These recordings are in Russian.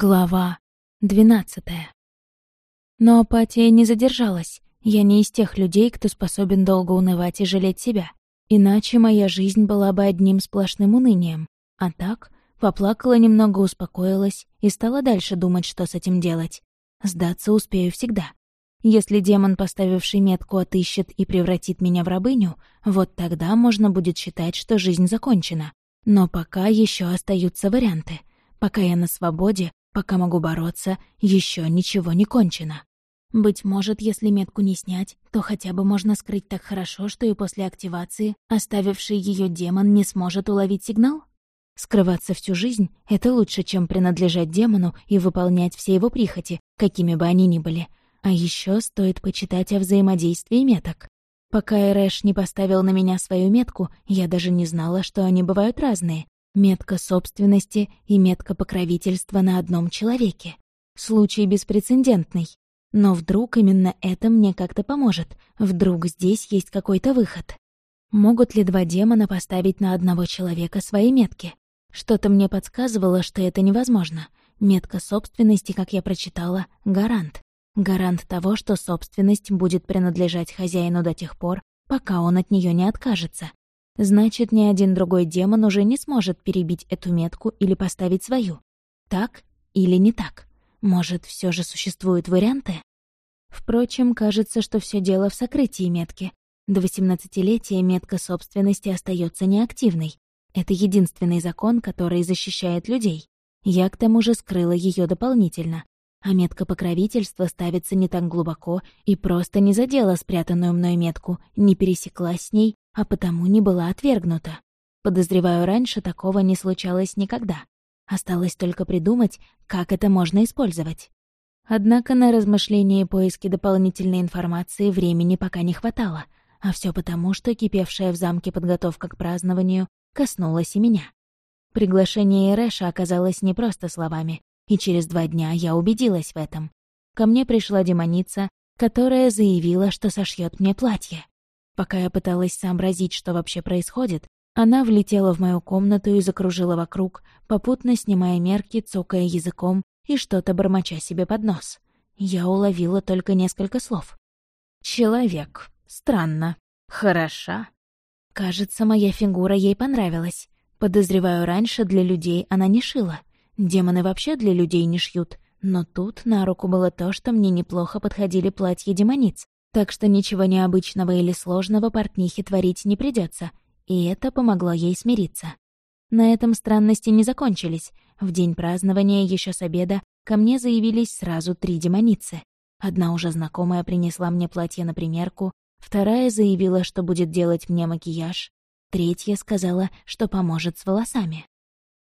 Глава двенадцатая. Но апатия не задержалась. Я не из тех людей, кто способен долго унывать и жалеть себя. Иначе моя жизнь была бы одним сплошным унынием. А так, поплакала немного, успокоилась и стала дальше думать, что с этим делать. Сдаться успею всегда. Если демон, поставивший метку, отыщет и превратит меня в рабыню, вот тогда можно будет считать, что жизнь закончена. Но пока еще остаются варианты. Пока я на свободе, Пока могу бороться, еще ничего не кончено. Быть может, если метку не снять, то хотя бы можно скрыть так хорошо, что и после активации оставивший ее демон не сможет уловить сигнал? Скрываться всю жизнь — это лучше, чем принадлежать демону и выполнять все его прихоти, какими бы они ни были. А еще стоит почитать о взаимодействии меток. Пока Эрэш не поставил на меня свою метку, я даже не знала, что они бывают разные, Метка собственности и метка покровительства на одном человеке. Случай беспрецедентный. Но вдруг именно это мне как-то поможет. Вдруг здесь есть какой-то выход. Могут ли два демона поставить на одного человека свои метки? Что-то мне подсказывало, что это невозможно. Метка собственности, как я прочитала, гарант. Гарант того, что собственность будет принадлежать хозяину до тех пор, пока он от нее не откажется. Значит, ни один другой демон уже не сможет перебить эту метку или поставить свою. Так или не так? Может, все же существуют варианты? Впрочем, кажется, что все дело в сокрытии метки. До 18-летия метка собственности остается неактивной. Это единственный закон, который защищает людей. Я к тому же скрыла ее дополнительно. А метка покровительства ставится не так глубоко и просто не задела спрятанную мной метку, не пересеклась с ней а потому не была отвергнута. Подозреваю, раньше такого не случалось никогда. Осталось только придумать, как это можно использовать. Однако на размышления и поиски дополнительной информации времени пока не хватало, а все потому, что кипевшая в замке подготовка к празднованию коснулась и меня. Приглашение Ирэша оказалось не просто словами, и через два дня я убедилась в этом. Ко мне пришла демоница, которая заявила, что сошьет мне платье. Пока я пыталась сообразить, что вообще происходит, она влетела в мою комнату и закружила вокруг, попутно снимая мерки, цокая языком и что-то бормоча себе под нос. Я уловила только несколько слов. «Человек. Странно. Хороша». Кажется, моя фигура ей понравилась. Подозреваю, раньше для людей она не шила. Демоны вообще для людей не шьют. Но тут на руку было то, что мне неплохо подходили платья демониц так что ничего необычного или сложного портнихе творить не придется, и это помогло ей смириться. На этом странности не закончились. В день празднования еще с обеда ко мне заявились сразу три демоницы. Одна уже знакомая принесла мне платье на примерку, вторая заявила, что будет делать мне макияж, третья сказала, что поможет с волосами.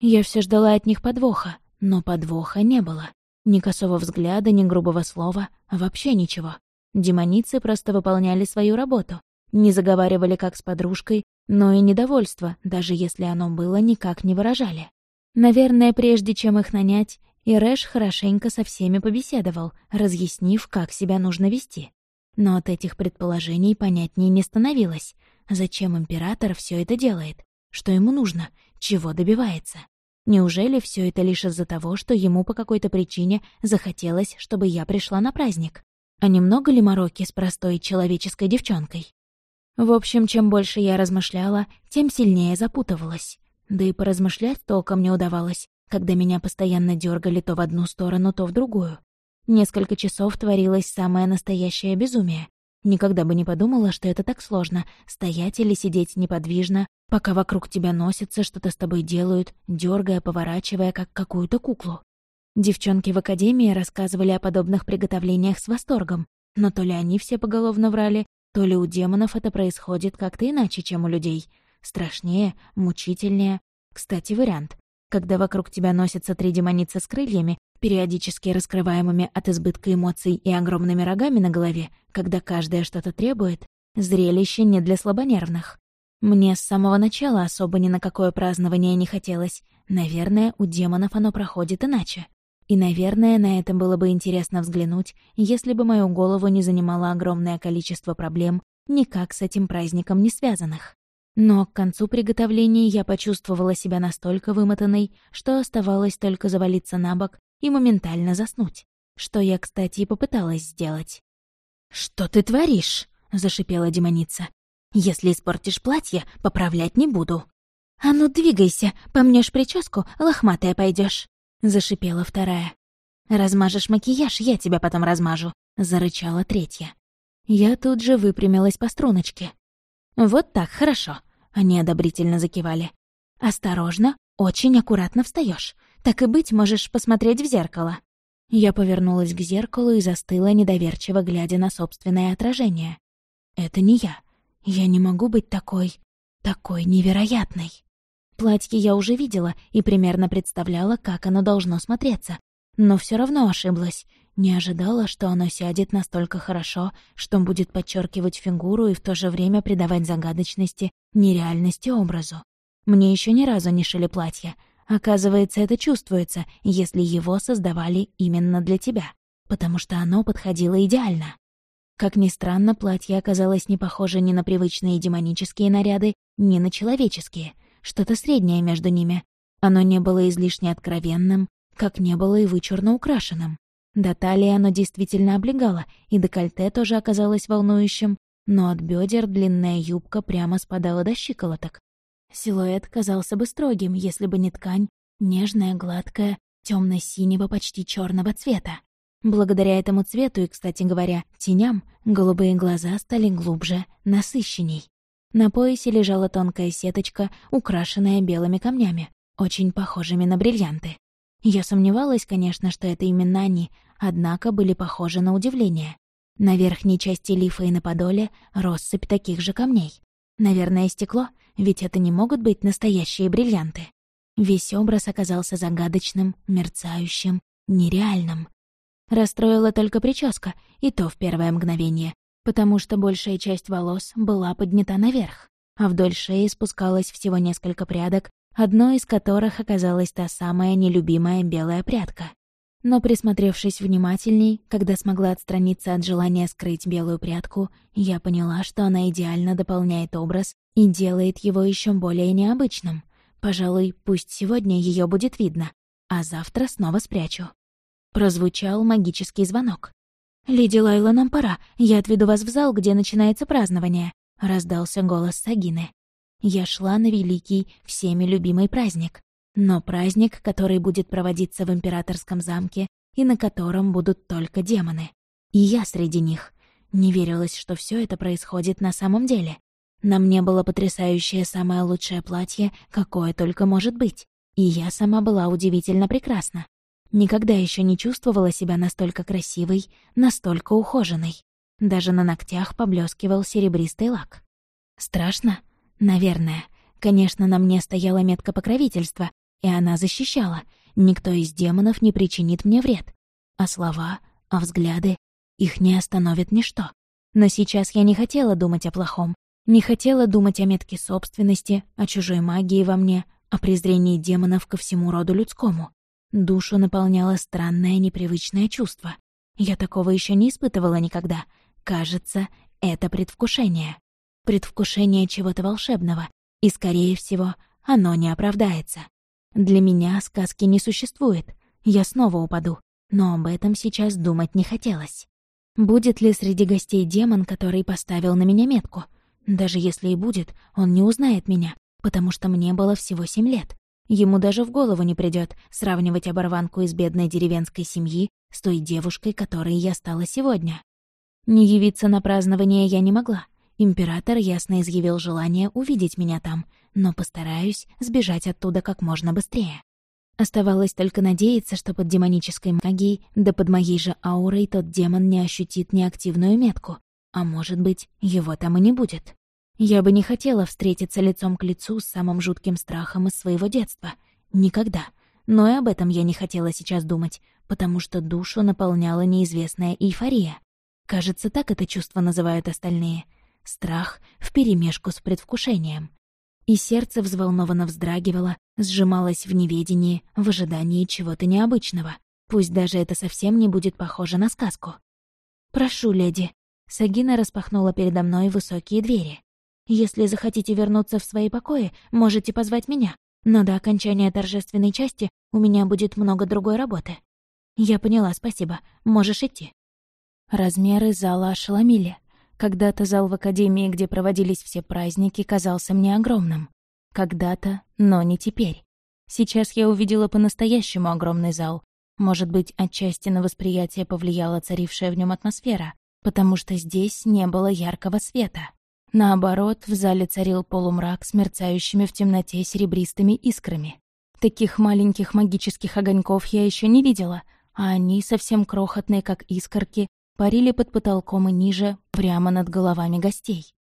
Я все ждала от них подвоха, но подвоха не было. Ни косого взгляда, ни грубого слова, вообще ничего. Демоницы просто выполняли свою работу. Не заговаривали как с подружкой, но и недовольство, даже если оно было, никак не выражали. Наверное, прежде чем их нанять, Ирэш хорошенько со всеми побеседовал, разъяснив, как себя нужно вести. Но от этих предположений понятнее не становилось. Зачем император все это делает? Что ему нужно? Чего добивается? Неужели все это лишь из-за того, что ему по какой-то причине захотелось, чтобы я пришла на праздник? А немного ли мороки с простой человеческой девчонкой? В общем, чем больше я размышляла, тем сильнее запутывалась. Да и поразмышлять толком не удавалось, когда меня постоянно дергали то в одну сторону, то в другую. Несколько часов творилось самое настоящее безумие. Никогда бы не подумала, что это так сложно — стоять или сидеть неподвижно, пока вокруг тебя носится, что-то с тобой делают, дергая, поворачивая, как какую-то куклу. Девчонки в академии рассказывали о подобных приготовлениях с восторгом, но то ли они все поголовно врали, то ли у демонов это происходит как-то иначе, чем у людей. Страшнее, мучительнее. Кстати, вариант. Когда вокруг тебя носятся три демоницы с крыльями, периодически раскрываемыми от избытка эмоций и огромными рогами на голове, когда каждая что-то требует, зрелище не для слабонервных. Мне с самого начала особо ни на какое празднование не хотелось. Наверное, у демонов оно проходит иначе. И, наверное, на это было бы интересно взглянуть, если бы мою голову не занимало огромное количество проблем, никак с этим праздником не связанных. Но к концу приготовлений я почувствовала себя настолько вымотанной, что оставалось только завалиться на бок и моментально заснуть, что я, кстати, и попыталась сделать. «Что ты творишь?» — зашипела демоница. «Если испортишь платье, поправлять не буду». «А ну двигайся, помнешь прическу, лохматая пойдешь, зашипела вторая. «Размажешь макияж, я тебя потом размажу», — зарычала третья. Я тут же выпрямилась по струночке. «Вот так, хорошо», — они одобрительно закивали. «Осторожно, очень аккуратно встаешь. Так и быть, можешь посмотреть в зеркало». Я повернулась к зеркалу и застыла, недоверчиво глядя на собственное отражение. «Это не я. Я не могу быть такой... такой невероятной». Платье я уже видела и примерно представляла, как оно должно смотреться. Но все равно ошиблась. Не ожидала, что оно сядет настолько хорошо, что будет подчеркивать фигуру и в то же время придавать загадочности, нереальности образу. Мне еще ни разу не шили платья. Оказывается, это чувствуется, если его создавали именно для тебя, потому что оно подходило идеально. Как ни странно, платье оказалось не похоже ни на привычные демонические наряды, ни на человеческие — что-то среднее между ними. Оно не было излишне откровенным, как не было и вычурно украшенным. До талии оно действительно облегало, и декольте тоже оказалось волнующим, но от бедер длинная юбка прямо спадала до щиколоток. Силуэт казался бы строгим, если бы не ткань, нежная, гладкая, темно синего почти черного цвета. Благодаря этому цвету и, кстати говоря, теням, голубые глаза стали глубже, насыщенней. На поясе лежала тонкая сеточка, украшенная белыми камнями, очень похожими на бриллианты. Я сомневалась, конечно, что это именно они, однако были похожи на удивление. На верхней части лифа и на подоле россыпь таких же камней. Наверное, стекло, ведь это не могут быть настоящие бриллианты. Весь образ оказался загадочным, мерцающим, нереальным. Расстроила только прическа, и то в первое мгновение, потому что большая часть волос была поднята наверх, а вдоль шеи спускалось всего несколько прядок, одной из которых оказалась та самая нелюбимая белая прядка. Но присмотревшись внимательней, когда смогла отстраниться от желания скрыть белую прядку, я поняла, что она идеально дополняет образ и делает его еще более необычным. Пожалуй, пусть сегодня ее будет видно, а завтра снова спрячу. Прозвучал магический звонок. «Леди Лайла, нам пора. Я отведу вас в зал, где начинается празднование», — раздался голос Сагины. Я шла на великий, всеми любимый праздник. Но праздник, который будет проводиться в императорском замке и на котором будут только демоны. И я среди них. Не верилось, что все это происходит на самом деле. На мне было потрясающее самое лучшее платье, какое только может быть. И я сама была удивительно прекрасна. Никогда еще не чувствовала себя настолько красивой, настолько ухоженной. Даже на ногтях поблескивал серебристый лак. Страшно? Наверное. Конечно, на мне стояла метка покровительства, и она защищала. Никто из демонов не причинит мне вред. А слова, а взгляды, их не остановит ничто. Но сейчас я не хотела думать о плохом. Не хотела думать о метке собственности, о чужой магии во мне, о презрении демонов ко всему роду людскому. Душу наполняло странное непривычное чувство. Я такого еще не испытывала никогда. Кажется, это предвкушение. Предвкушение чего-то волшебного. И, скорее всего, оно не оправдается. Для меня сказки не существует. Я снова упаду. Но об этом сейчас думать не хотелось. Будет ли среди гостей демон, который поставил на меня метку? Даже если и будет, он не узнает меня, потому что мне было всего семь лет. Ему даже в голову не придет сравнивать оборванку из бедной деревенской семьи с той девушкой, которой я стала сегодня. Не явиться на празднование я не могла. Император ясно изъявил желание увидеть меня там, но постараюсь сбежать оттуда как можно быстрее. Оставалось только надеяться, что под демонической магией, да под моей же аурой тот демон не ощутит неактивную метку. А может быть, его там и не будет. Я бы не хотела встретиться лицом к лицу с самым жутким страхом из своего детства. Никогда. Но и об этом я не хотела сейчас думать, потому что душу наполняла неизвестная эйфория. Кажется, так это чувство называют остальные. Страх вперемешку с предвкушением. И сердце взволнованно вздрагивало, сжималось в неведении, в ожидании чего-то необычного. Пусть даже это совсем не будет похоже на сказку. «Прошу, леди». Сагина распахнула передо мной высокие двери. Если захотите вернуться в свои покои, можете позвать меня, но до окончания торжественной части у меня будет много другой работы». «Я поняла, спасибо. Можешь идти». Размеры зала ошеломили. Когда-то зал в академии, где проводились все праздники, казался мне огромным. Когда-то, но не теперь. Сейчас я увидела по-настоящему огромный зал. Может быть, отчасти на восприятие повлияла царившая в нем атмосфера, потому что здесь не было яркого света. Наоборот, в зале царил полумрак с мерцающими в темноте серебристыми искрами. Таких маленьких магических огоньков я еще не видела, а они, совсем крохотные, как искорки, парили под потолком и ниже, прямо над головами гостей.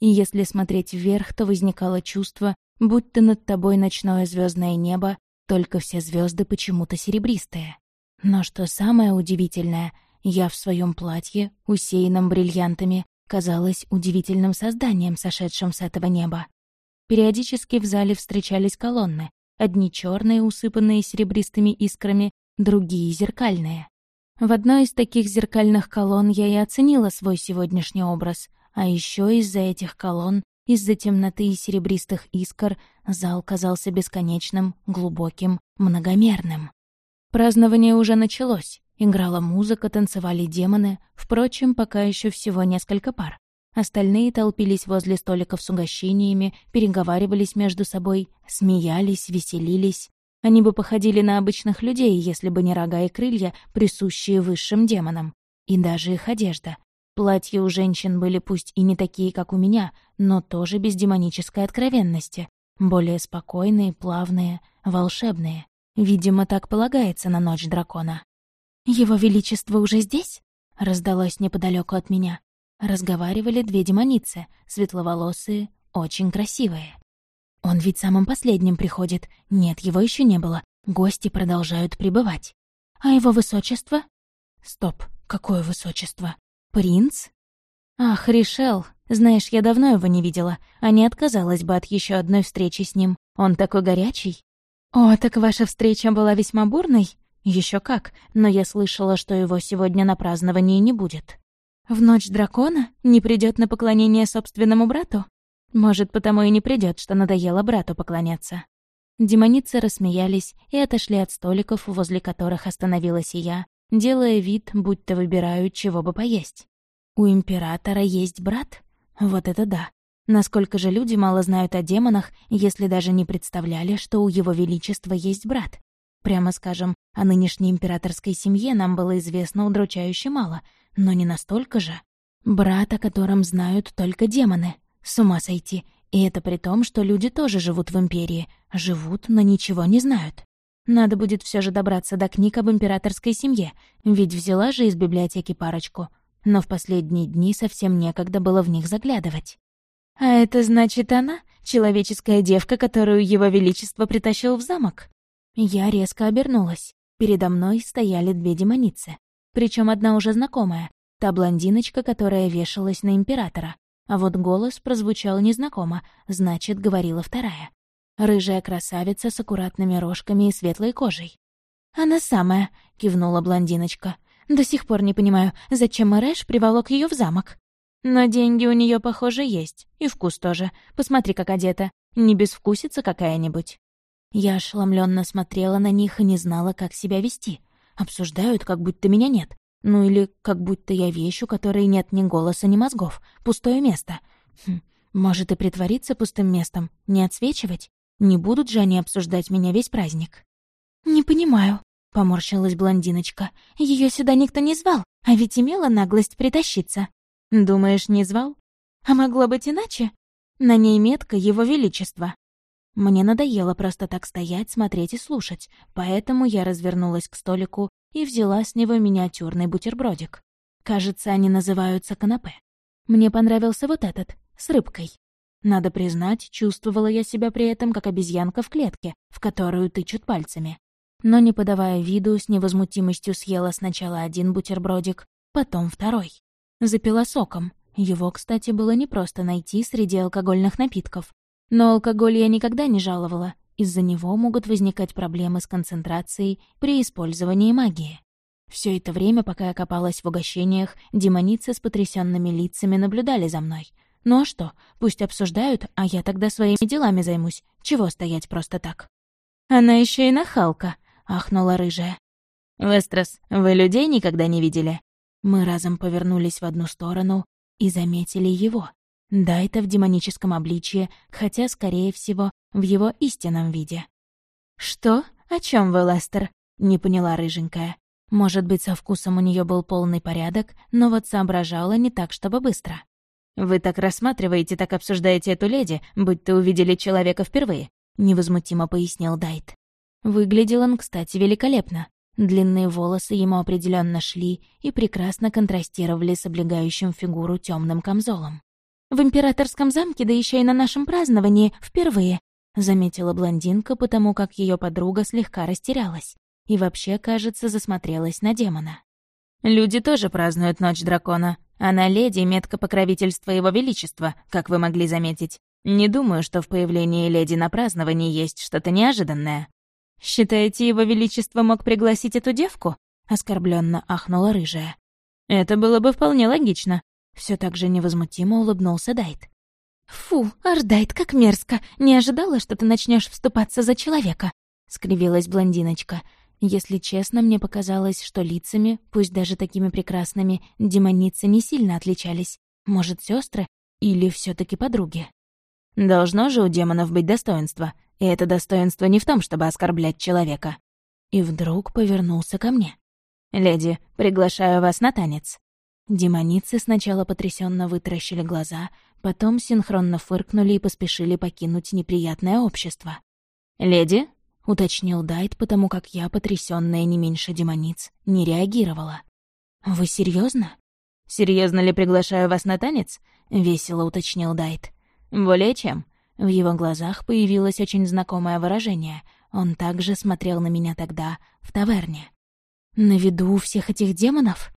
И если смотреть вверх, то возникало чувство, будто над тобой ночное звездное небо, только все звезды почему-то серебристые. Но что самое удивительное, я в своем платье, усеянном бриллиантами, казалась удивительным созданием, сошедшим с этого неба. Периодически в зале встречались колонны, одни черные, усыпанные серебристыми искрами, другие — зеркальные. В одной из таких зеркальных колонн я и оценила свой сегодняшний образ, а еще из-за этих колонн, из-за темноты и серебристых искр, зал казался бесконечным, глубоким, многомерным. Празднование уже началось. Играла музыка, танцевали демоны, впрочем, пока еще всего несколько пар. Остальные толпились возле столиков с угощениями, переговаривались между собой, смеялись, веселились. Они бы походили на обычных людей, если бы не рога и крылья, присущие высшим демонам. И даже их одежда. Платья у женщин были пусть и не такие, как у меня, но тоже без демонической откровенности. Более спокойные, плавные, волшебные. Видимо, так полагается на ночь дракона. «Его Величество уже здесь?» — раздалось неподалеку от меня. Разговаривали две демоницы, светловолосые, очень красивые. Он ведь самым последним приходит. Нет, его еще не было. Гости продолжают прибывать. А его высочество? Стоп, какое высочество? Принц? Ах, Ришел, знаешь, я давно его не видела, а не отказалась бы от еще одной встречи с ним. Он такой горячий. О, так ваша встреча была весьма бурной? Еще как, но я слышала, что его сегодня на праздновании не будет. В ночь дракона не придет на поклонение собственному брату? Может, потому и не придет, что надоело брату поклоняться. Демоницы рассмеялись и отошли от столиков, возле которых остановилась и я, делая вид, будто выбираю, чего бы поесть. У императора есть брат? Вот это да. Насколько же люди мало знают о демонах, если даже не представляли, что у его величества есть брат. Прямо скажем, о нынешней императорской семье нам было известно удручающе мало, но не настолько же. Брат, о котором знают только демоны. С ума сойти. И это при том, что люди тоже живут в Империи. Живут, но ничего не знают. Надо будет все же добраться до книг об императорской семье, ведь взяла же из библиотеки парочку. Но в последние дни совсем некогда было в них заглядывать. «А это значит она, человеческая девка, которую его величество притащил в замок?» Я резко обернулась. Передо мной стояли две демоницы. Причем одна уже знакомая, та блондиночка, которая вешалась на императора. А вот голос прозвучал незнакомо, значит, говорила вторая. Рыжая красавица с аккуратными рожками и светлой кожей. «Она самая», — кивнула блондиночка. «До сих пор не понимаю, зачем Мэрэш приволок ее в замок. Но деньги у нее, похоже, есть. И вкус тоже. Посмотри, как одета. Не безвкусица какая-нибудь». Я ошеломленно смотрела на них и не знала, как себя вести. Обсуждают, как будто меня нет. Ну или как будто я вещь, у которой нет ни голоса, ни мозгов. Пустое место. Хм, может и притвориться пустым местом, не отсвечивать? Не будут же они обсуждать меня весь праздник. «Не понимаю», — поморщилась блондиночка. Ее сюда никто не звал, а ведь имела наглость притащиться». «Думаешь, не звал? А могло быть иначе? На ней метка Его Величества». Мне надоело просто так стоять, смотреть и слушать, поэтому я развернулась к столику и взяла с него миниатюрный бутербродик. Кажется, они называются канапе. Мне понравился вот этот, с рыбкой. Надо признать, чувствовала я себя при этом как обезьянка в клетке, в которую тычут пальцами. Но не подавая виду, с невозмутимостью съела сначала один бутербродик, потом второй. Запила соком. Его, кстати, было непросто найти среди алкогольных напитков. Но алкоголь я никогда не жаловала, из-за него могут возникать проблемы с концентрацией при использовании магии. Все это время, пока я копалась в угощениях, демоницы с потрясенными лицами наблюдали за мной. Ну а что, пусть обсуждают, а я тогда своими делами займусь. Чего стоять просто так? Она еще и нахалка, ахнула рыжая. «Вестрос, вы людей никогда не видели?» Мы разом повернулись в одну сторону и заметили его. Да, это в демоническом обличье, хотя, скорее всего, в его истинном виде. «Что? О чем вы, Лестер?» — не поняла рыженькая. Может быть, со вкусом у нее был полный порядок, но вот соображала не так, чтобы быстро. «Вы так рассматриваете, так обсуждаете эту леди, будто увидели человека впервые», — невозмутимо пояснил Дайт. Выглядел он, кстати, великолепно. Длинные волосы ему определенно шли и прекрасно контрастировали с облегающим фигуру темным камзолом. В императорском замке, да еще и на нашем праздновании, впервые», — заметила блондинка, потому как ее подруга слегка растерялась и вообще, кажется, засмотрелась на демона. «Люди тоже празднуют Ночь Дракона. Она леди, метка покровительства Его Величества, как вы могли заметить. Не думаю, что в появлении леди на праздновании есть что-то неожиданное». «Считаете, Его Величество мог пригласить эту девку?» — оскорбленно ахнула рыжая. «Это было бы вполне логично. Все так же невозмутимо улыбнулся Дайт. «Фу, аж Дайт, как мерзко! Не ожидала, что ты начнешь вступаться за человека!» — скривилась блондиночка. Если честно, мне показалось, что лицами, пусть даже такими прекрасными, демоницы не сильно отличались. Может, сестры или все таки подруги? Должно же у демонов быть достоинство, и это достоинство не в том, чтобы оскорблять человека. И вдруг повернулся ко мне. «Леди, приглашаю вас на танец». Демоницы сначала потрясенно вытаращили глаза, потом синхронно фыркнули и поспешили покинуть неприятное общество. «Леди?» — уточнил Дайт, потому как я, потрясённая не меньше демониц, не реагировала. «Вы серьезно? Серьезно ли приглашаю вас на танец?» — весело уточнил Дайт. «Более чем». В его глазах появилось очень знакомое выражение. Он также смотрел на меня тогда, в таверне. «На виду у всех этих демонов?»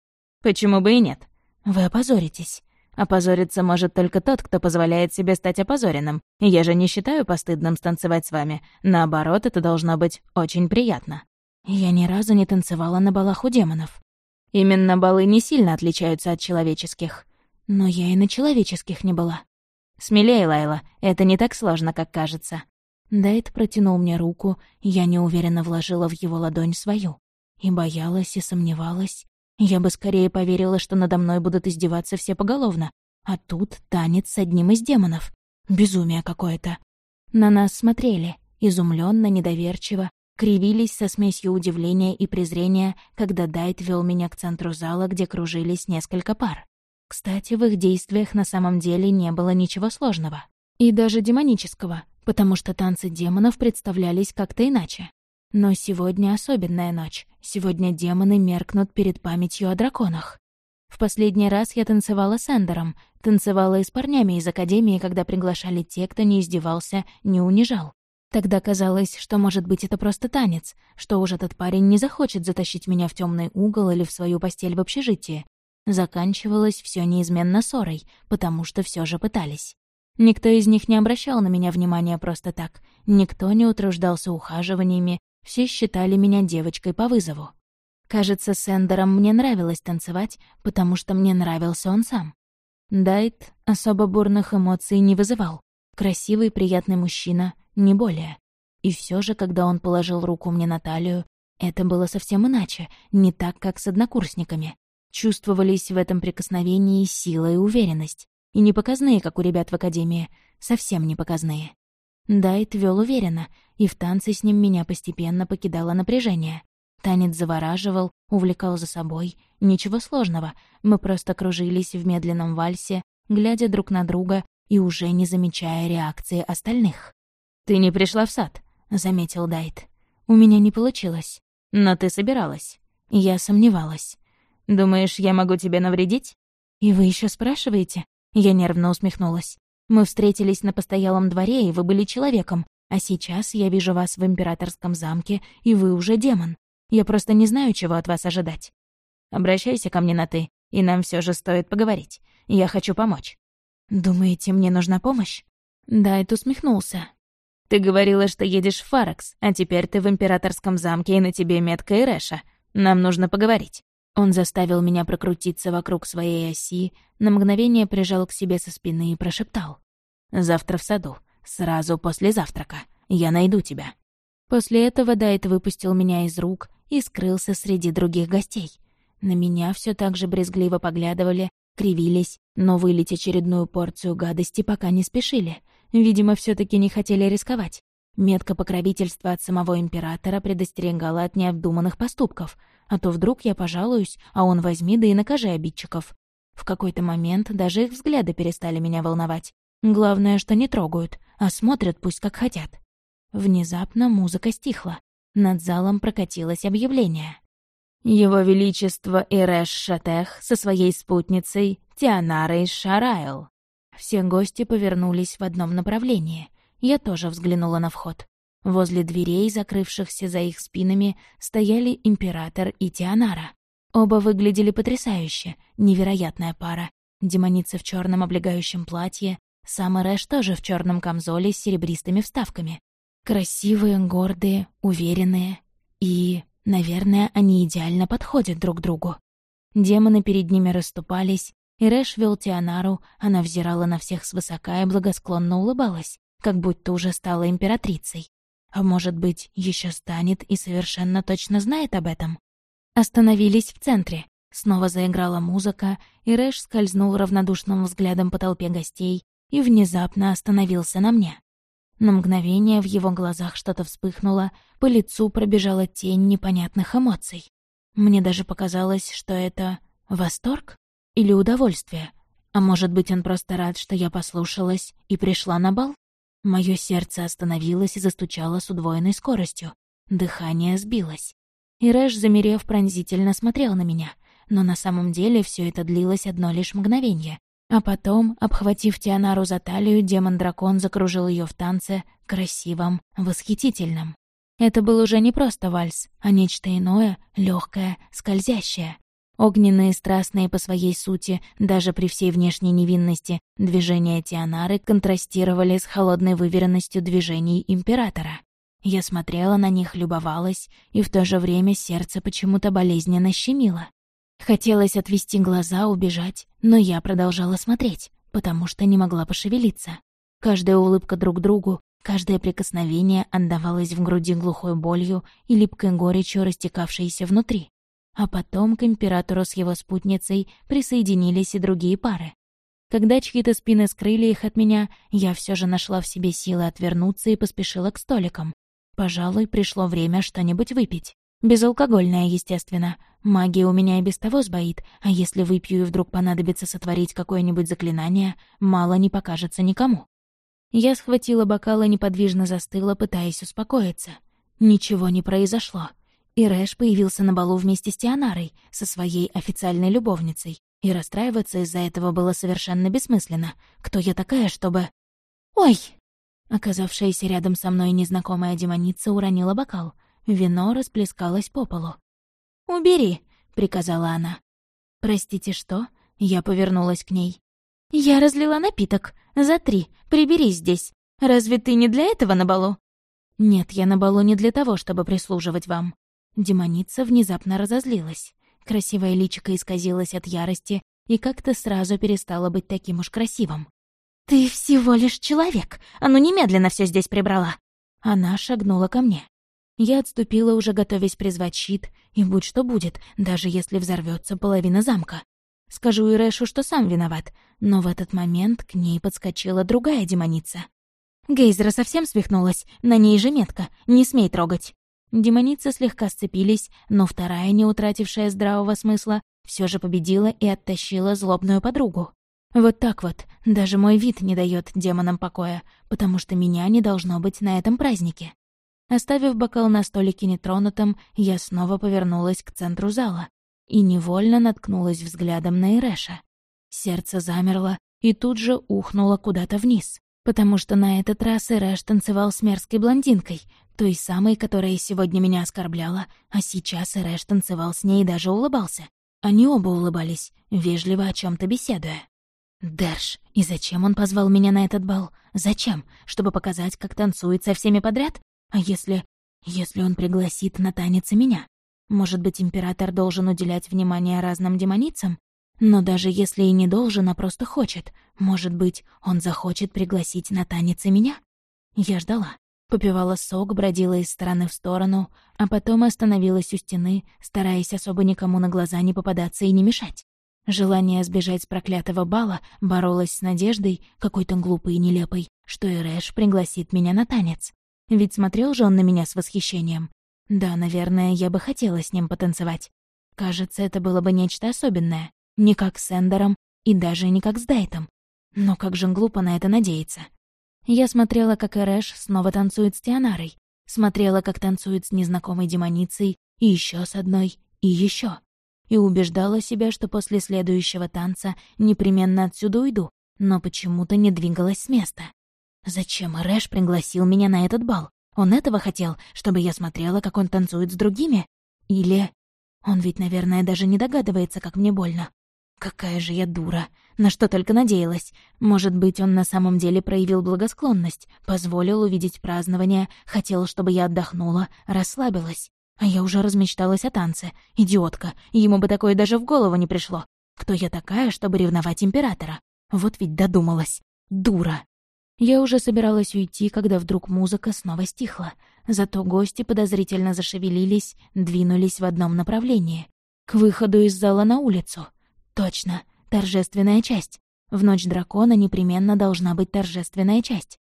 Почему бы и нет? Вы опозоритесь. Опозориться может только тот, кто позволяет себе стать опозоренным. Я же не считаю постыдным станцевать с вами. Наоборот, это должно быть очень приятно. Я ни разу не танцевала на балах у демонов. Именно балы не сильно отличаются от человеческих. Но я и на человеческих не была. Смелее, Лайла, это не так сложно, как кажется. Дайт протянул мне руку, я неуверенно вложила в его ладонь свою. И боялась, и сомневалась, я бы скорее поверила, что надо мной будут издеваться все поголовно. А тут танец с одним из демонов. Безумие какое-то. На нас смотрели, изумленно, недоверчиво, кривились со смесью удивления и презрения, когда Дайт вел меня к центру зала, где кружились несколько пар. Кстати, в их действиях на самом деле не было ничего сложного. И даже демонического, потому что танцы демонов представлялись как-то иначе. Но сегодня особенная ночь. Сегодня демоны меркнут перед памятью о драконах. В последний раз я танцевала с Эндером, танцевала и с парнями из Академии, когда приглашали те, кто не издевался, не унижал. Тогда казалось, что, может быть, это просто танец, что уж этот парень не захочет затащить меня в темный угол или в свою постель в общежитии. Заканчивалось все неизменно ссорой, потому что все же пытались. Никто из них не обращал на меня внимания просто так, никто не утруждался ухаживаниями все считали меня девочкой по вызову. Кажется, с Эндером мне нравилось танцевать, потому что мне нравился он сам. Дайт особо бурных эмоций не вызывал. Красивый, приятный мужчина, не более. И все же, когда он положил руку мне на талию, это было совсем иначе, не так, как с однокурсниками. Чувствовались в этом прикосновении сила и уверенность. И не показные, как у ребят в академии, совсем не показные. Дайт вел уверенно, и в танце с ним меня постепенно покидало напряжение. Танец завораживал, увлекал за собой. Ничего сложного, мы просто кружились в медленном вальсе, глядя друг на друга и уже не замечая реакции остальных. «Ты не пришла в сад», — заметил Дайт. «У меня не получилось. Но ты собиралась». Я сомневалась. «Думаешь, я могу тебе навредить?» «И вы еще спрашиваете?» Я нервно усмехнулась. Мы встретились на постоялом дворе, и вы были человеком, а сейчас я вижу вас в императорском замке, и вы уже демон. Я просто не знаю, чего от вас ожидать. Обращайся ко мне на «ты», и нам все же стоит поговорить. Я хочу помочь». «Думаете, мне нужна помощь?» Дайт усмехнулся. «Ты говорила, что едешь в Фарекс, а теперь ты в императорском замке, и на тебе метка Ирэша. Нам нужно поговорить». Он заставил меня прокрутиться вокруг своей оси, на мгновение прижал к себе со спины и прошептал. «Завтра в саду, сразу после завтрака. Я найду тебя». После этого Дайт выпустил меня из рук и скрылся среди других гостей. На меня все так же брезгливо поглядывали, кривились, но вылить очередную порцию гадости пока не спешили. Видимо, все таки не хотели рисковать. Метка покровительства от самого императора предостерегала от необдуманных поступков, а то вдруг я пожалуюсь, а он возьми да и накажи обидчиков. В какой-то момент даже их взгляды перестали меня волновать. Главное, что не трогают, а смотрят пусть как хотят. Внезапно музыка стихла. Над залом прокатилось объявление. Его Величество Ирэш Шатех со своей спутницей Тианарой Шарайл. Все гости повернулись в одном направлении. Я тоже взглянула на вход. Возле дверей, закрывшихся за их спинами, стояли император и Тианара. Оба выглядели потрясающе, невероятная пара. Демоница в черном облегающем платье, сам Ирэш тоже в черном камзоле с серебристыми вставками. Красивые, гордые, уверенные и Наверное, они идеально подходят друг другу. Демоны перед ними расступались, и Рэш вел Тианару, она взирала на всех свысока и благосклонно улыбалась, как будто уже стала императрицей. А может быть, еще станет и совершенно точно знает об этом? Остановились в центре. Снова заиграла музыка, и Рэш скользнул равнодушным взглядом по толпе гостей и внезапно остановился на мне. На мгновение в его глазах что-то вспыхнуло, по лицу пробежала тень непонятных эмоций. Мне даже показалось, что это восторг или удовольствие. А может быть, он просто рад, что я послушалась и пришла на бал? Моё сердце остановилось и застучало с удвоенной скоростью. Дыхание сбилось. И Рэш, замерев, пронзительно смотрел на меня. Но на самом деле все это длилось одно лишь мгновение. А потом, обхватив Тианару за талию, демон-дракон закружил ее в танце, красивом, восхитительном. Это был уже не просто вальс, а нечто иное, легкое, скользящее. Огненные, страстные по своей сути, даже при всей внешней невинности, движения Тианары контрастировали с холодной выверенностью движений Императора. Я смотрела на них, любовалась, и в то же время сердце почему-то болезненно щемило. Хотелось отвести глаза, убежать, но я продолжала смотреть, потому что не могла пошевелиться. Каждая улыбка друг другу, каждое прикосновение отдавалось в груди глухой болью и липкой горечью, растекавшейся внутри. А потом к императору с его спутницей присоединились и другие пары. Когда чьи-то спины скрыли их от меня, я все же нашла в себе силы отвернуться и поспешила к столикам. Пожалуй, пришло время что-нибудь выпить. Безалкогольное, естественно. Магия у меня и без того сбоит, а если выпью и вдруг понадобится сотворить какое-нибудь заклинание, мало не покажется никому. Я схватила бокал и неподвижно застыла, пытаясь успокоиться. Ничего не произошло. И Рэш появился на балу вместе с Тианарой, со своей официальной любовницей. И расстраиваться из-за этого было совершенно бессмысленно. Кто я такая, чтобы... «Ой!» Оказавшаяся рядом со мной незнакомая демоница уронила бокал — Вино расплескалось по полу. «Убери», — приказала она. «Простите, что?» — я повернулась к ней. «Я разлила напиток. За три. Приберись здесь. Разве ты не для этого на балу?» «Нет, я на балу не для того, чтобы прислуживать вам». Демоница внезапно разозлилась. Красивое личико исказилось от ярости и как-то сразу перестало быть таким уж красивым. «Ты всего лишь человек. А ну немедленно все здесь прибрала!» Она шагнула ко мне. Я отступила, уже готовясь призвать щит, и будь что будет, даже если взорвется половина замка. Скажу Ирэшу, что сам виноват, но в этот момент к ней подскочила другая демоница. Гейзера совсем свихнулась, на ней же метка, не смей трогать. Демоницы слегка сцепились, но вторая, не утратившая здравого смысла, все же победила и оттащила злобную подругу. Вот так вот, даже мой вид не дает демонам покоя, потому что меня не должно быть на этом празднике. Оставив бокал на столике нетронутым, я снова повернулась к центру зала и невольно наткнулась взглядом на Иреша. Сердце замерло и тут же ухнуло куда-то вниз, потому что на этот раз Иреш танцевал с мерзкой блондинкой, той самой, которая сегодня меня оскорбляла, а сейчас Иреш танцевал с ней и даже улыбался. Они оба улыбались, вежливо о чем то беседуя. Дерш, и зачем он позвал меня на этот бал? Зачем? Чтобы показать, как танцует со всеми подряд? А если... если он пригласит на танец меня? Может быть, император должен уделять внимание разным демоницам? Но даже если и не должен, а просто хочет, может быть, он захочет пригласить на танец и меня? Я ждала. Попивала сок, бродила из стороны в сторону, а потом остановилась у стены, стараясь особо никому на глаза не попадаться и не мешать. Желание сбежать с проклятого бала боролось с надеждой, какой-то глупой и нелепой, что Эрэш пригласит меня на танец. Ведь смотрел же он на меня с восхищением. Да, наверное, я бы хотела с ним потанцевать. Кажется, это было бы нечто особенное. Не как с Эндером и даже не как с Дайтом. Но как же глупо на это надеяться. Я смотрела, как Эрэш снова танцует с Тианарой. Смотрела, как танцует с незнакомой демоницей, и еще с одной, и еще. И убеждала себя, что после следующего танца непременно отсюда уйду, но почему-то не двигалась с места. Зачем Эрэш пригласил меня на этот бал? Он этого хотел, чтобы я смотрела, как он танцует с другими? Или... Он ведь, наверное, даже не догадывается, как мне больно. Какая же я дура. На что только надеялась. Может быть, он на самом деле проявил благосклонность, позволил увидеть празднование, хотел, чтобы я отдохнула, расслабилась. А я уже размечталась о танце. Идиотка. Ему бы такое даже в голову не пришло. Кто я такая, чтобы ревновать императора? Вот ведь додумалась. Дура. Я уже собиралась уйти, когда вдруг музыка снова стихла. Зато гости подозрительно зашевелились, двинулись в одном направлении. К выходу из зала на улицу. Точно, торжественная часть. В ночь дракона непременно должна быть торжественная часть.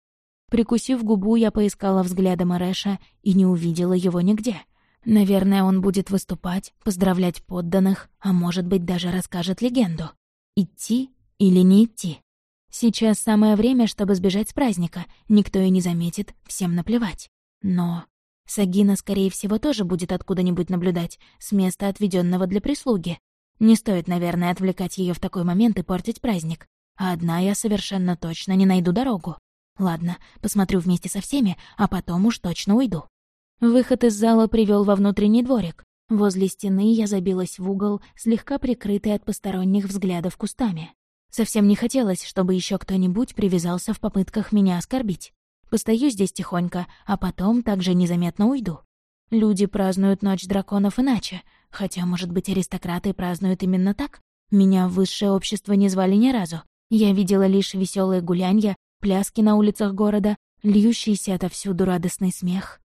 Прикусив губу, я поискала взглядом Эрэша и не увидела его нигде. Наверное, он будет выступать, поздравлять подданных, а может быть, даже расскажет легенду. Идти или не идти? Сейчас самое время, чтобы сбежать с праздника. Никто и не заметит, всем наплевать. Но... Сагина, скорее всего, тоже будет откуда-нибудь наблюдать, с места, отведенного для прислуги. Не стоит, наверное, отвлекать ее в такой момент и портить праздник. А одна я совершенно точно не найду дорогу. Ладно, посмотрю вместе со всеми, а потом уж точно уйду. Выход из зала привел во внутренний дворик. Возле стены я забилась в угол, слегка прикрытый от посторонних взглядов кустами. Совсем не хотелось, чтобы еще кто-нибудь привязался в попытках меня оскорбить. Постою здесь тихонько, а потом также незаметно уйду. Люди празднуют Ночь драконов иначе, хотя, может быть, аристократы празднуют именно так. Меня в высшее общество не звали ни разу. Я видела лишь веселые гулянья, пляски на улицах города, льющийся отовсюду радостный смех.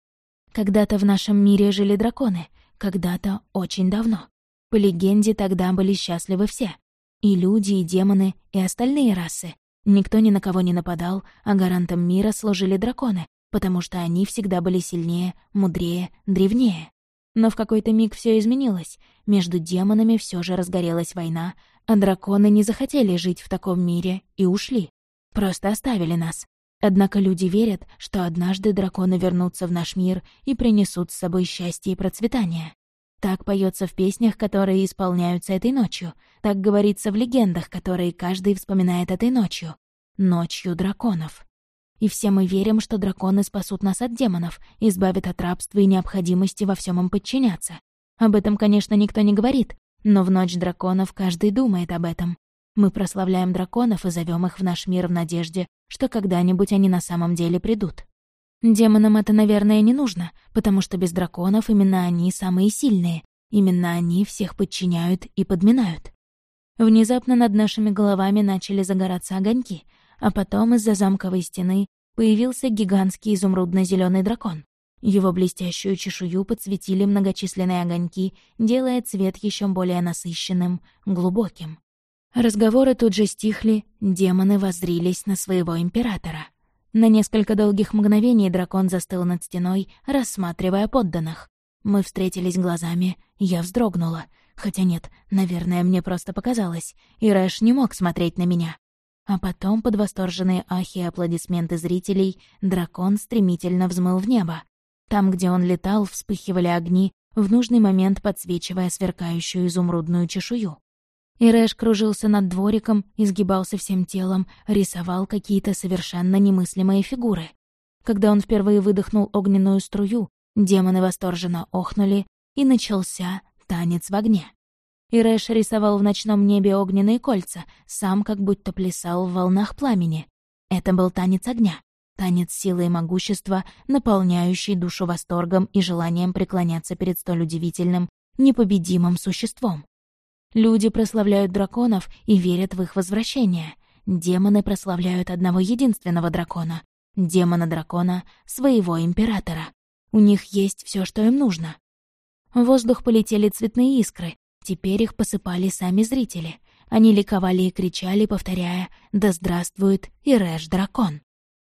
Когда-то в нашем мире жили драконы, когда-то очень давно. По легенде, тогда были счастливы все. И люди, и демоны, и остальные расы. Никто ни на кого не нападал, а гарантом мира служили драконы, потому что они всегда были сильнее, мудрее, древнее. Но в какой-то миг все изменилось. Между демонами все же разгорелась война, а драконы не захотели жить в таком мире и ушли. Просто оставили нас. Однако люди верят, что однажды драконы вернутся в наш мир и принесут с собой счастье и процветание. Так поется в песнях, которые исполняются этой ночью. Так говорится в легендах, которые каждый вспоминает этой ночью. Ночью драконов. И все мы верим, что драконы спасут нас от демонов, избавят от рабства и необходимости во всем им подчиняться. Об этом, конечно, никто не говорит, но в ночь драконов каждый думает об этом. Мы прославляем драконов и зовем их в наш мир в надежде, что когда-нибудь они на самом деле придут. Демонам это, наверное, не нужно, потому что без драконов именно они самые сильные, именно они всех подчиняют и подминают. Внезапно над нашими головами начали загораться огоньки, а потом из-за замковой стены появился гигантский изумрудно зеленый дракон. Его блестящую чешую подсветили многочисленные огоньки, делая цвет еще более насыщенным, глубоким. Разговоры тут же стихли, демоны воззрились на своего императора. На несколько долгих мгновений дракон застыл над стеной, рассматривая подданных. Мы встретились глазами, я вздрогнула. Хотя нет, наверное, мне просто показалось, и Рэш не мог смотреть на меня. А потом, под восторженные ахи и аплодисменты зрителей, дракон стремительно взмыл в небо. Там, где он летал, вспыхивали огни, в нужный момент подсвечивая сверкающую изумрудную чешую. Ирэш кружился над двориком, изгибался всем телом, рисовал какие-то совершенно немыслимые фигуры. Когда он впервые выдохнул огненную струю, демоны восторженно охнули, и начался танец в огне. Ирэш рисовал в ночном небе огненные кольца, сам как будто плясал в волнах пламени. Это был танец огня, танец силы и могущества, наполняющий душу восторгом и желанием преклоняться перед столь удивительным, непобедимым существом. Люди прославляют драконов и верят в их возвращение. Демоны прославляют одного единственного дракона. демона-дракона, своего императора. У них есть все, что им нужно. В воздух полетели цветные искры, теперь их посыпали сами зрители. Они ликовали и кричали, повторяя «Да здравствует Ирэш-дракон!».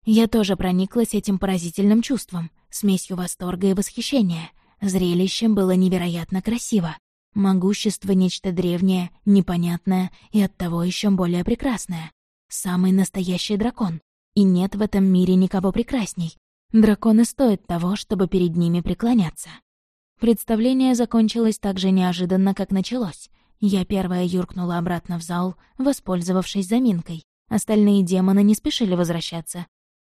Я тоже прониклась этим поразительным чувством, смесью восторга и восхищения. Зрелищем было невероятно красиво. Могущество — нечто древнее, непонятное и оттого еще более прекрасное. Самый настоящий дракон. И нет в этом мире никого прекрасней. Драконы стоят того, чтобы перед ними преклоняться. Представление закончилось так же неожиданно, как началось. Я первая юркнула обратно в зал, воспользовавшись заминкой. Остальные демоны не спешили возвращаться.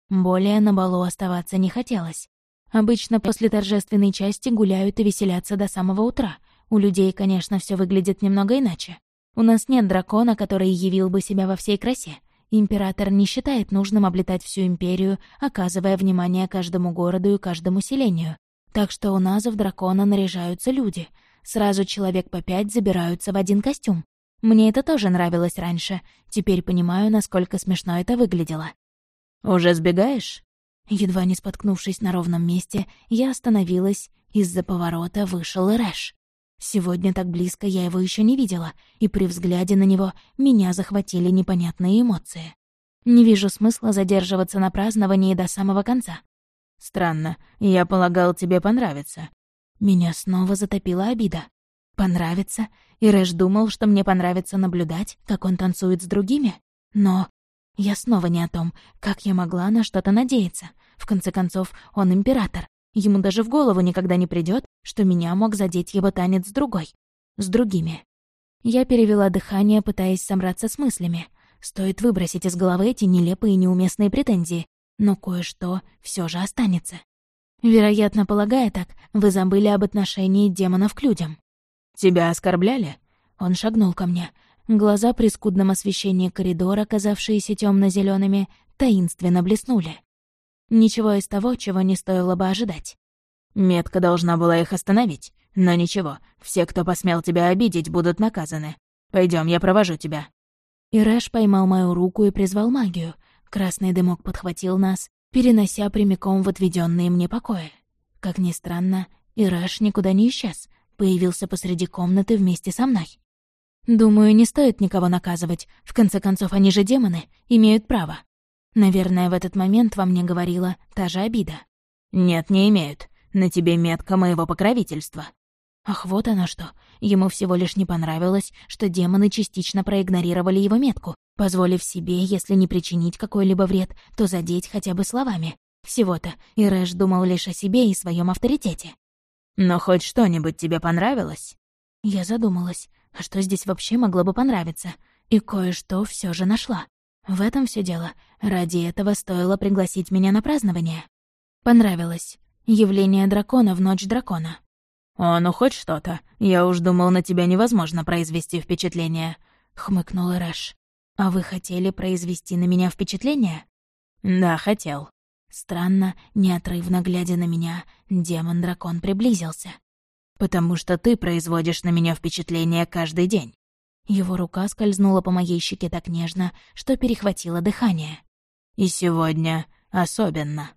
Более на балу оставаться не хотелось. Обычно после торжественной части гуляют и веселятся до самого утра. У людей, конечно, все выглядит немного иначе. У нас нет дракона, который явил бы себя во всей красе. Император не считает нужным облетать всю империю, оказывая внимание каждому городу и каждому селению. Так что у нас в дракона наряжаются люди. Сразу человек по пять забираются в один костюм. Мне это тоже нравилось раньше. Теперь понимаю, насколько смешно это выглядело. «Уже сбегаешь?» Едва не споткнувшись на ровном месте, я остановилась. Из-за поворота вышел Рэш. Сегодня так близко я его еще не видела, и при взгляде на него меня захватили непонятные эмоции. Не вижу смысла задерживаться на праздновании до самого конца. Странно, я полагал, тебе понравится. Меня снова затопила обида. Понравится? И Рэш думал, что мне понравится наблюдать, как он танцует с другими? Но я снова не о том, как я могла на что-то надеяться. В конце концов, он император. Ему даже в голову никогда не придет, что меня мог задеть его танец с другой. С другими. Я перевела дыхание, пытаясь собраться с мыслями. Стоит выбросить из головы эти нелепые и неуместные претензии, но кое-что все же останется. Вероятно, полагая так, вы забыли об отношении демонов к людям. «Тебя оскорбляли?» Он шагнул ко мне. Глаза при скудном освещении коридора, казавшиеся темно зелеными таинственно блеснули. Ничего из того, чего не стоило бы ожидать. Метка должна была их остановить. Но ничего, все, кто посмел тебя обидеть, будут наказаны. Пойдем, я провожу тебя». Ирэш поймал мою руку и призвал магию. Красный дымок подхватил нас, перенося прямиком в отведенные мне покои. Как ни странно, Ирэш никуда не исчез, появился посреди комнаты вместе со мной. Думаю, не стоит никого наказывать. В конце концов, они же демоны, имеют право. Наверное, в этот момент во мне говорила та же обида. «Нет, не имеют. На тебе метка моего покровительства». Ах, вот оно что. Ему всего лишь не понравилось, что демоны частично проигнорировали его метку, позволив себе, если не причинить какой-либо вред, то задеть хотя бы словами. Всего-то, и Рэш думал лишь о себе и своем авторитете. «Но хоть что-нибудь тебе понравилось?» Я задумалась. А что здесь вообще могло бы понравиться? И кое-что все же нашла. В этом все дело. Ради этого стоило пригласить меня на празднование. Понравилось. Явление дракона в ночь дракона. «О, ну хоть что-то. Я уж думал, на тебя невозможно произвести впечатление», — хмыкнул Рэш. «А вы хотели произвести на меня впечатление?» «Да, хотел». Странно, неотрывно глядя на меня, демон-дракон приблизился потому что ты производишь на меня впечатление каждый день». Его рука скользнула по моей щеке так нежно, что перехватило дыхание. «И сегодня особенно».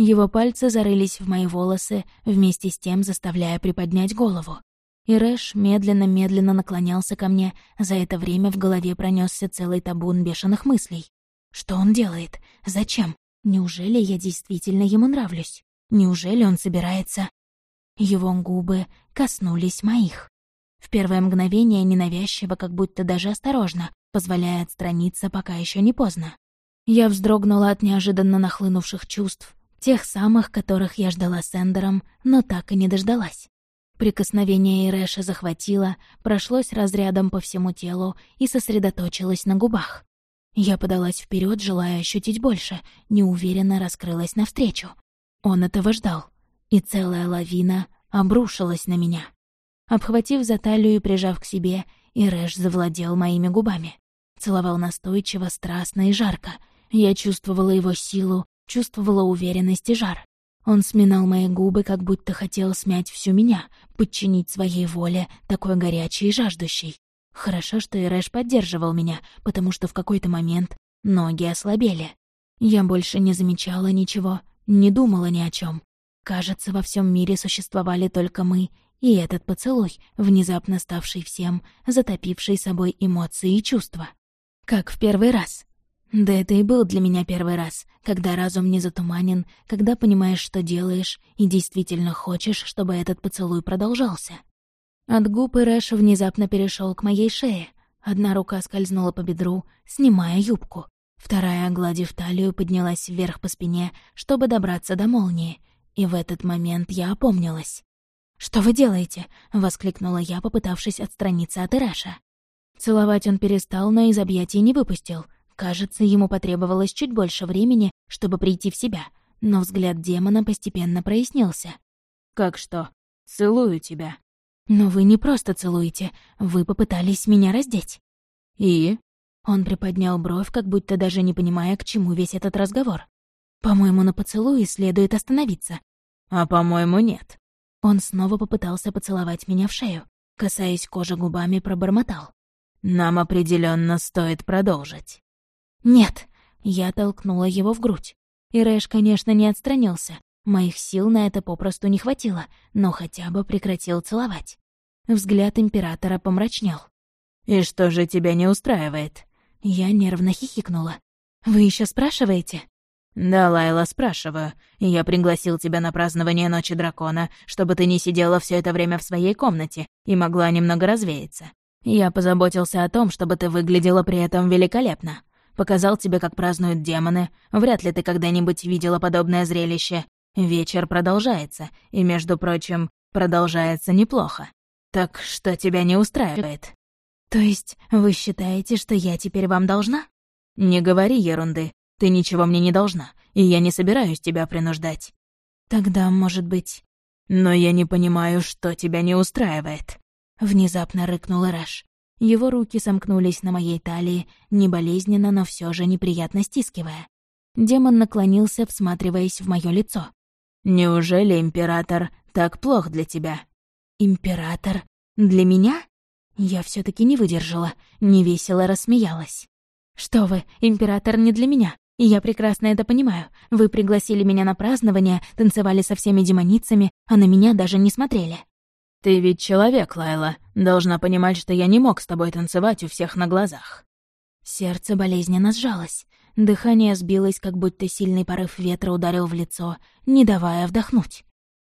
Его пальцы зарылись в мои волосы, вместе с тем заставляя приподнять голову. И Рэш медленно-медленно наклонялся ко мне, за это время в голове пронесся целый табун бешеных мыслей. Что он делает? Зачем? Неужели я действительно ему нравлюсь? Неужели он собирается... Его губы коснулись моих. В первое мгновение ненавязчиво, как будто даже осторожно, позволяя отстраниться, пока еще не поздно. Я вздрогнула от неожиданно нахлынувших чувств, тех самых, которых я ждала с Эндером, но так и не дождалась. Прикосновение Ирэша захватило, прошлось разрядом по всему телу и сосредоточилось на губах. Я подалась вперед, желая ощутить больше, неуверенно раскрылась навстречу. Он этого ждал и целая лавина обрушилась на меня. Обхватив за талию и прижав к себе, Ирэш завладел моими губами. Целовал настойчиво, страстно и жарко. Я чувствовала его силу, чувствовала уверенность и жар. Он сминал мои губы, как будто хотел смять всю меня, подчинить своей воле, такой горячей и жаждущей. Хорошо, что Ирэш поддерживал меня, потому что в какой-то момент ноги ослабели. Я больше не замечала ничего, не думала ни о чем. Кажется, во всем мире существовали только мы и этот поцелуй, внезапно ставший всем, затопивший собой эмоции и чувства. Как в первый раз. Да это и был для меня первый раз, когда разум не затуманен, когда понимаешь, что делаешь, и действительно хочешь, чтобы этот поцелуй продолжался. От губ Ирэш внезапно перешел к моей шее. Одна рука скользнула по бедру, снимая юбку. Вторая, огладив талию, поднялась вверх по спине, чтобы добраться до молнии. И в этот момент я опомнилась. «Что вы делаете?» — воскликнула я, попытавшись отстраниться от Ирэша. Целовать он перестал, но из объятий не выпустил — Кажется, ему потребовалось чуть больше времени, чтобы прийти в себя, но взгляд демона постепенно прояснился. «Как что? Целую тебя». «Но вы не просто целуете, вы попытались меня раздеть». «И?» Он приподнял бровь, как будто даже не понимая, к чему весь этот разговор. «По-моему, на поцелуе следует остановиться». «А по-моему, нет». Он снова попытался поцеловать меня в шею, касаясь кожи губами, пробормотал. «Нам определенно стоит продолжить». «Нет!» Я толкнула его в грудь. И Рэш, конечно, не отстранился. Моих сил на это попросту не хватило, но хотя бы прекратил целовать. Взгляд императора помрачнел. «И что же тебя не устраивает?» Я нервно хихикнула. «Вы еще спрашиваете?» «Да, Лайла, спрашиваю. Я пригласил тебя на празднование Ночи Дракона, чтобы ты не сидела все это время в своей комнате и могла немного развеяться. Я позаботился о том, чтобы ты выглядела при этом великолепно. Показал тебе, как празднуют демоны. Вряд ли ты когда-нибудь видела подобное зрелище. Вечер продолжается, и, между прочим, продолжается неплохо. Так что тебя не устраивает? То есть вы считаете, что я теперь вам должна? Не говори ерунды. Ты ничего мне не должна, и я не собираюсь тебя принуждать. Тогда, может быть... Но я не понимаю, что тебя не устраивает. Внезапно рыкнул Раш. Его руки сомкнулись на моей талии, не болезненно, но все же неприятно стискивая. Демон наклонился, всматриваясь в мое лицо. «Неужели император так плох для тебя?» «Император? Для меня?» Я все таки не выдержала, невесело рассмеялась. «Что вы, император не для меня, я прекрасно это понимаю. Вы пригласили меня на празднование, танцевали со всеми демоницами, а на меня даже не смотрели. «Ты ведь человек, Лайла. Должна понимать, что я не мог с тобой танцевать у всех на глазах». Сердце болезненно сжалось. Дыхание сбилось, как будто сильный порыв ветра ударил в лицо, не давая вдохнуть.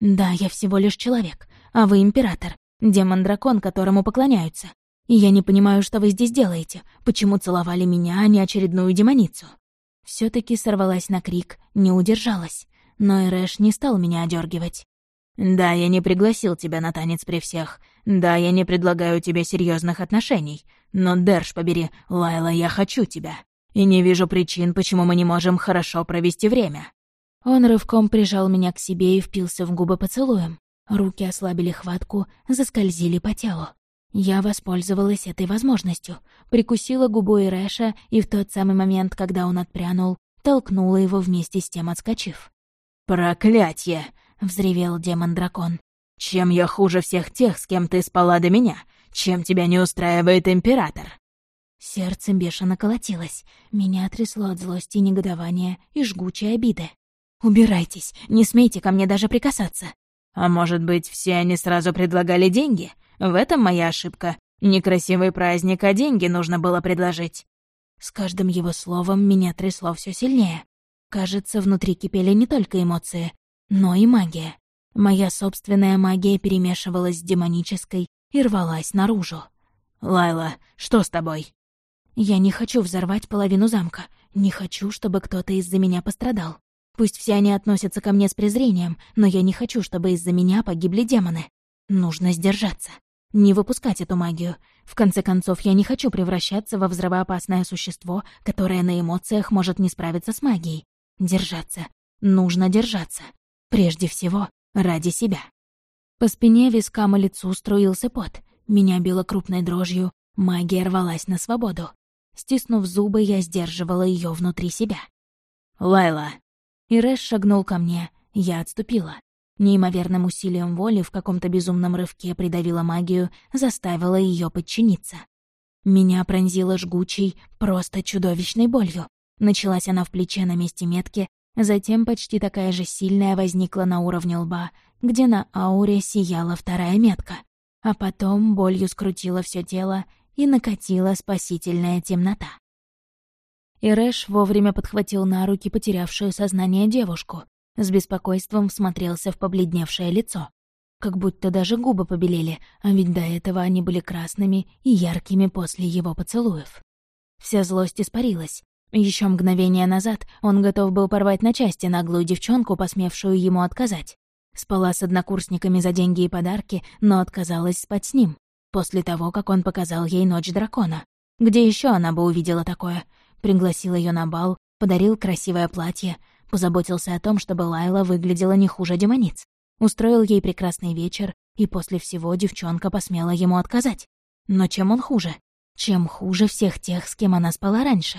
«Да, я всего лишь человек, а вы император, демон-дракон, которому поклоняются. И я не понимаю, что вы здесь делаете, почему целовали меня, а не очередную демоницу». все таки сорвалась на крик, не удержалась, но Эрэш не стал меня одергивать. Да, я не пригласил тебя на танец при всех. Да, я не предлагаю тебе серьезных отношений. Но, Дерш, побери, Лайла, я хочу тебя. И не вижу причин, почему мы не можем хорошо провести время». Он рывком прижал меня к себе и впился в губы поцелуем. Руки ослабили хватку, заскользили по телу. Я воспользовалась этой возможностью, прикусила губу Ирэша и в тот самый момент, когда он отпрянул, толкнула его вместе с тем отскочив. «Проклятье!» — взревел демон-дракон. «Чем я хуже всех тех, с кем ты спала до меня? Чем тебя не устраивает император?» Сердце бешено колотилось. Меня трясло от злости, негодования и жгучей обиды. «Убирайтесь, не смейте ко мне даже прикасаться». «А может быть, все они сразу предлагали деньги? В этом моя ошибка. Некрасивый праздник, а деньги нужно было предложить». С каждым его словом меня трясло все сильнее. Кажется, внутри кипели не только эмоции, но и магия. Моя собственная магия перемешивалась с демонической и рвалась наружу. «Лайла, что с тобой?» «Я не хочу взорвать половину замка. Не хочу, чтобы кто-то из-за меня пострадал. Пусть все они относятся ко мне с презрением, но я не хочу, чтобы из-за меня погибли демоны. Нужно сдержаться. Не выпускать эту магию. В конце концов, я не хочу превращаться во взрывоопасное существо, которое на эмоциях может не справиться с магией. Держаться. Нужно держаться. Прежде всего, ради себя. По спине, вискам и лицу струился пот. Меня било крупной дрожью, магия рвалась на свободу. Стиснув зубы, я сдерживала ее внутри себя. «Лайла!» Ирэш шагнул ко мне, я отступила. Неимоверным усилием воли в каком-то безумном рывке придавила магию, заставила ее подчиниться. Меня пронзило жгучей, просто чудовищной болью. Началась она в плече на месте метки, затем почти такая же сильная возникла на уровне лба, где на ауре сияла вторая метка. А потом болью скрутила все тело и накатила спасительная темнота. Ирэш вовремя подхватил на руки потерявшую сознание девушку, с беспокойством всмотрелся в побледневшее лицо. Как будто даже губы побелели, а ведь до этого они были красными и яркими после его поцелуев. Вся злость испарилась. Еще мгновение назад он готов был порвать на части наглую девчонку, посмевшую ему отказать. Спала с однокурсниками за деньги и подарки, но отказалась спать с ним. После того, как он показал ей ночь дракона. Где еще она бы увидела такое? Пригласил ее на бал, подарил красивое платье, позаботился о том, чтобы Лайла выглядела не хуже демониц. Устроил ей прекрасный вечер, и после всего девчонка посмела ему отказать. Но чем он хуже? Чем хуже всех тех, с кем она спала раньше?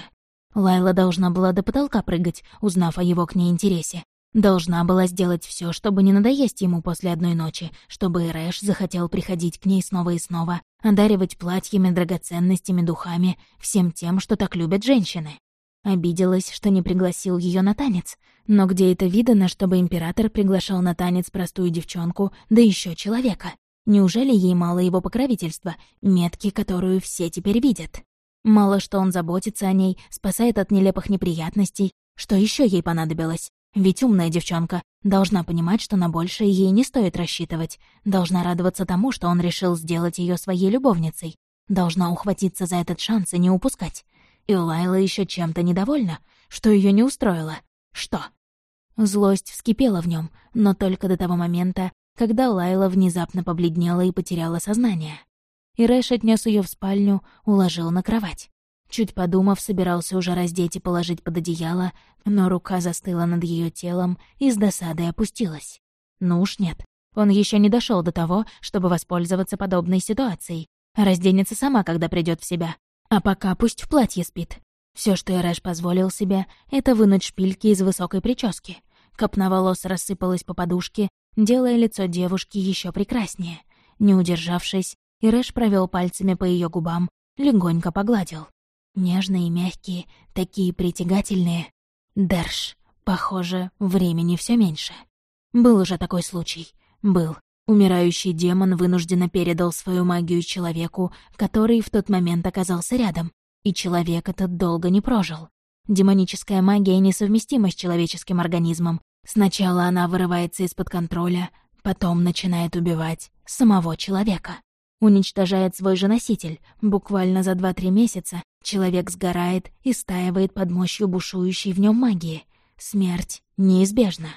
Лайла должна была до потолка прыгать, узнав о его к ней интересе. Должна была сделать все, чтобы не надоесть ему после одной ночи, чтобы Рэш захотел приходить к ней снова и снова, одаривать платьями, драгоценностями, духами, всем тем, что так любят женщины. Обиделась, что не пригласил ее на танец. Но где это видано, чтобы император приглашал на танец простую девчонку, да еще человека? Неужели ей мало его покровительства, метки, которую все теперь видят? Мало что он заботится о ней, спасает от нелепых неприятностей. Что еще ей понадобилось? Ведь умная девчонка должна понимать, что на большее ей не стоит рассчитывать. Должна радоваться тому, что он решил сделать ее своей любовницей. Должна ухватиться за этот шанс и не упускать. И Лайла еще чем-то недовольна, что ее не устроило. Что? Злость вскипела в нем, но только до того момента, когда Лайла внезапно побледнела и потеряла сознание. И Рэш отнес ее в спальню, уложил на кровать. Чуть подумав, собирался уже раздеть и положить под одеяло, но рука застыла над ее телом и с досадой опустилась. Ну уж нет. Он еще не дошел до того, чтобы воспользоваться подобной ситуацией. Разденется сама, когда придет в себя. А пока пусть в платье спит. Все, что Эрэш позволил себе, это вынуть шпильки из высокой прически. Копна волос рассыпалась по подушке, делая лицо девушки еще прекраснее. Не удержавшись, Ирэш провел пальцами по ее губам, легонько погладил. Нежные и мягкие, такие притягательные. Дерш. Похоже, времени все меньше. Был уже такой случай. Был. Умирающий демон вынужденно передал свою магию человеку, который в тот момент оказался рядом, и человек этот долго не прожил. Демоническая магия несовместима с человеческим организмом. Сначала она вырывается из-под контроля, потом начинает убивать самого человека. Уничтожает свой же носитель. Буквально за 2-3 месяца человек сгорает и стаивает под мощью бушующей в нем магии. Смерть неизбежна.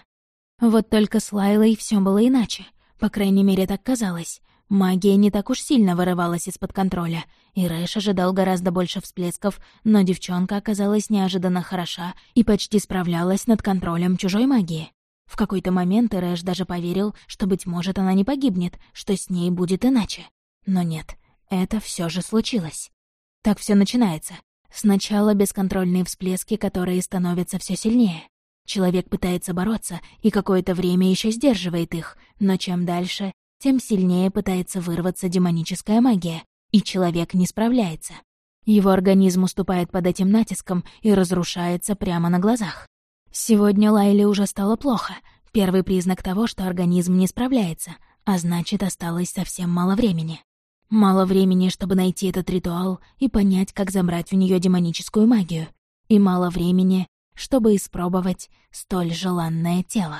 Вот только с Лайлой все было иначе. По крайней мере, так казалось. Магия не так уж сильно вырывалась из-под контроля, и Рэш ожидал гораздо больше всплесков, но девчонка оказалась неожиданно хороша и почти справлялась над контролем чужой магии. В какой-то момент Рэш даже поверил, что, быть может, она не погибнет, что с ней будет иначе. Но нет, это все же случилось. Так все начинается. Сначала бесконтрольные всплески, которые становятся все сильнее. Человек пытается бороться и какое-то время еще сдерживает их, но чем дальше, тем сильнее пытается вырваться демоническая магия, и человек не справляется. Его организм уступает под этим натиском и разрушается прямо на глазах. Сегодня Лайле уже стало плохо. Первый признак того, что организм не справляется, а значит, осталось совсем мало времени. Мало времени, чтобы найти этот ритуал и понять, как забрать в нее демоническую магию. И мало времени, чтобы испробовать столь желанное тело.